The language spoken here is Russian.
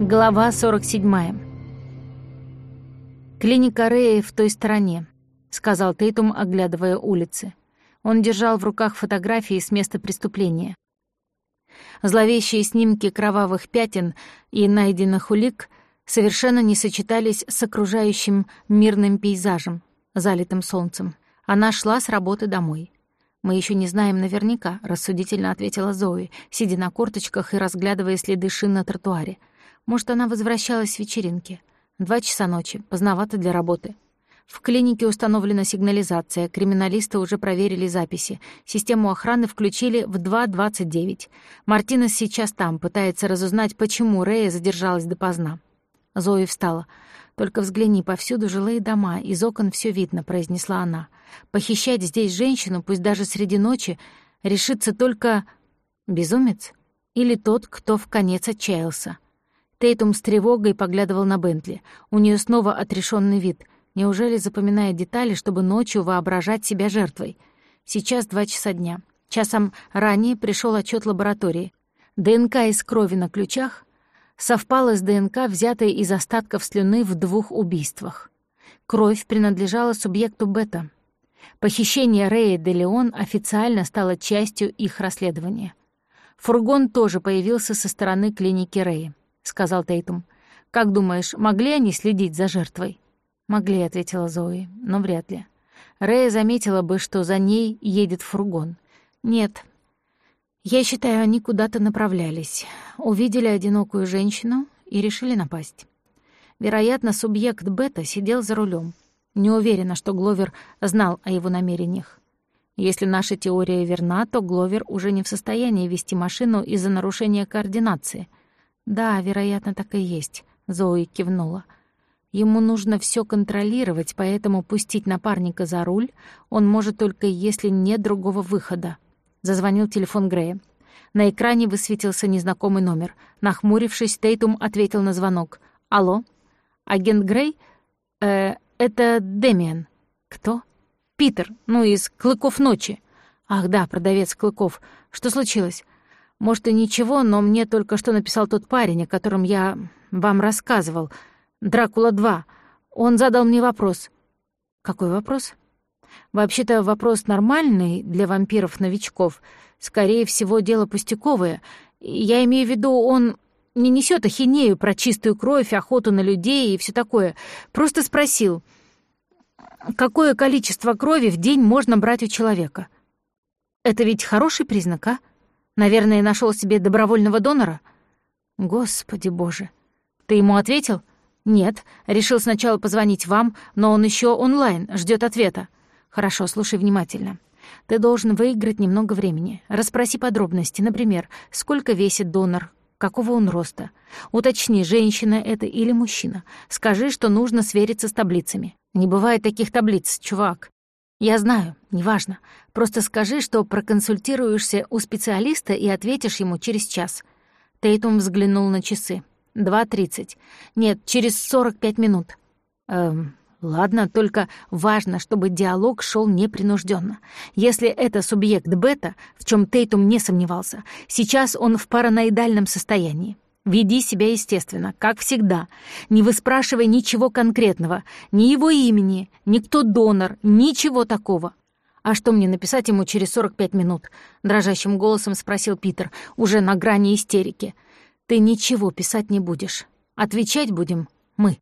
Глава 47. «Клиника Рэя в той стороне», — сказал Тейтум, оглядывая улицы. Он держал в руках фотографии с места преступления. Зловещие снимки кровавых пятен и найденных улик совершенно не сочетались с окружающим мирным пейзажем, залитым солнцем. Она шла с работы домой. «Мы еще не знаем наверняка», — рассудительно ответила Зои, сидя на корточках и разглядывая следы шин на тротуаре. Может, она возвращалась с вечеринки. Два часа ночи, поздновато для работы. В клинике установлена сигнализация, криминалисты уже проверили записи. Систему охраны включили в 2.29. Мартинес сейчас там, пытается разузнать, почему Рэя задержалась допоздна. Зои встала. «Только взгляни, повсюду жилые дома, из окон все видно», — произнесла она. «Похищать здесь женщину, пусть даже среди ночи, решится только безумец или тот, кто в конец отчаялся». Тейтум с тревогой поглядывал на Бентли. У нее снова отрешенный вид. Неужели запоминает детали, чтобы ночью воображать себя жертвой? Сейчас два часа дня. Часом ранее пришел отчет лаборатории. ДНК из крови на ключах совпала с ДНК, взятой из остатков слюны в двух убийствах. Кровь принадлежала субъекту Бета. Похищение Рэя де Леон официально стало частью их расследования. Фургон тоже появился со стороны клиники Рэя сказал Тейтум. «Как думаешь, могли они следить за жертвой?» «Могли», — ответила Зои, — «но вряд ли». Рэя заметила бы, что за ней едет фургон. «Нет. Я считаю, они куда-то направлялись. Увидели одинокую женщину и решили напасть. Вероятно, субъект Бета сидел за рулем. Не уверена, что Гловер знал о его намерениях. Если наша теория верна, то Гловер уже не в состоянии вести машину из-за нарушения координации — «Да, вероятно, так и есть», — Зои кивнула. «Ему нужно все контролировать, поэтому пустить напарника за руль он может только если нет другого выхода». Зазвонил телефон Грея. На экране высветился незнакомый номер. Нахмурившись, Тейтум ответил на звонок. «Алло? Агент Грей? Э, это Демиан». «Кто?» «Питер, ну, из «Клыков ночи». «Ах да, продавец Клыков. Что случилось?» Может, и ничего, но мне только что написал тот парень, о котором я вам рассказывал. Дракула-2. Он задал мне вопрос. Какой вопрос? Вообще-то вопрос нормальный для вампиров-новичков. Скорее всего, дело пустяковое. Я имею в виду, он не несет ахинею про чистую кровь, охоту на людей и все такое. Просто спросил, какое количество крови в день можно брать у человека. Это ведь хороший признак, а? Наверное, нашел себе добровольного донора? Господи боже. Ты ему ответил? Нет. Решил сначала позвонить вам, но он еще онлайн, ждет ответа. Хорошо, слушай внимательно. Ты должен выиграть немного времени. Расспроси подробности, например, сколько весит донор, какого он роста. Уточни, женщина это или мужчина. Скажи, что нужно свериться с таблицами. Не бывает таких таблиц, чувак. «Я знаю, неважно. Просто скажи, что проконсультируешься у специалиста и ответишь ему через час». Тейтум взглянул на часы. «Два тридцать. Нет, через сорок пять минут». «Эм, ладно, только важно, чтобы диалог шел непринужденно. Если это субъект бета, в чем Тейтум не сомневался, сейчас он в параноидальном состоянии. Веди себя естественно, как всегда. Не выспрашивай ничего конкретного, ни его имени, ни кто донор, ничего такого. «А что мне написать ему через 45 минут?» — дрожащим голосом спросил Питер, уже на грани истерики. «Ты ничего писать не будешь. Отвечать будем мы».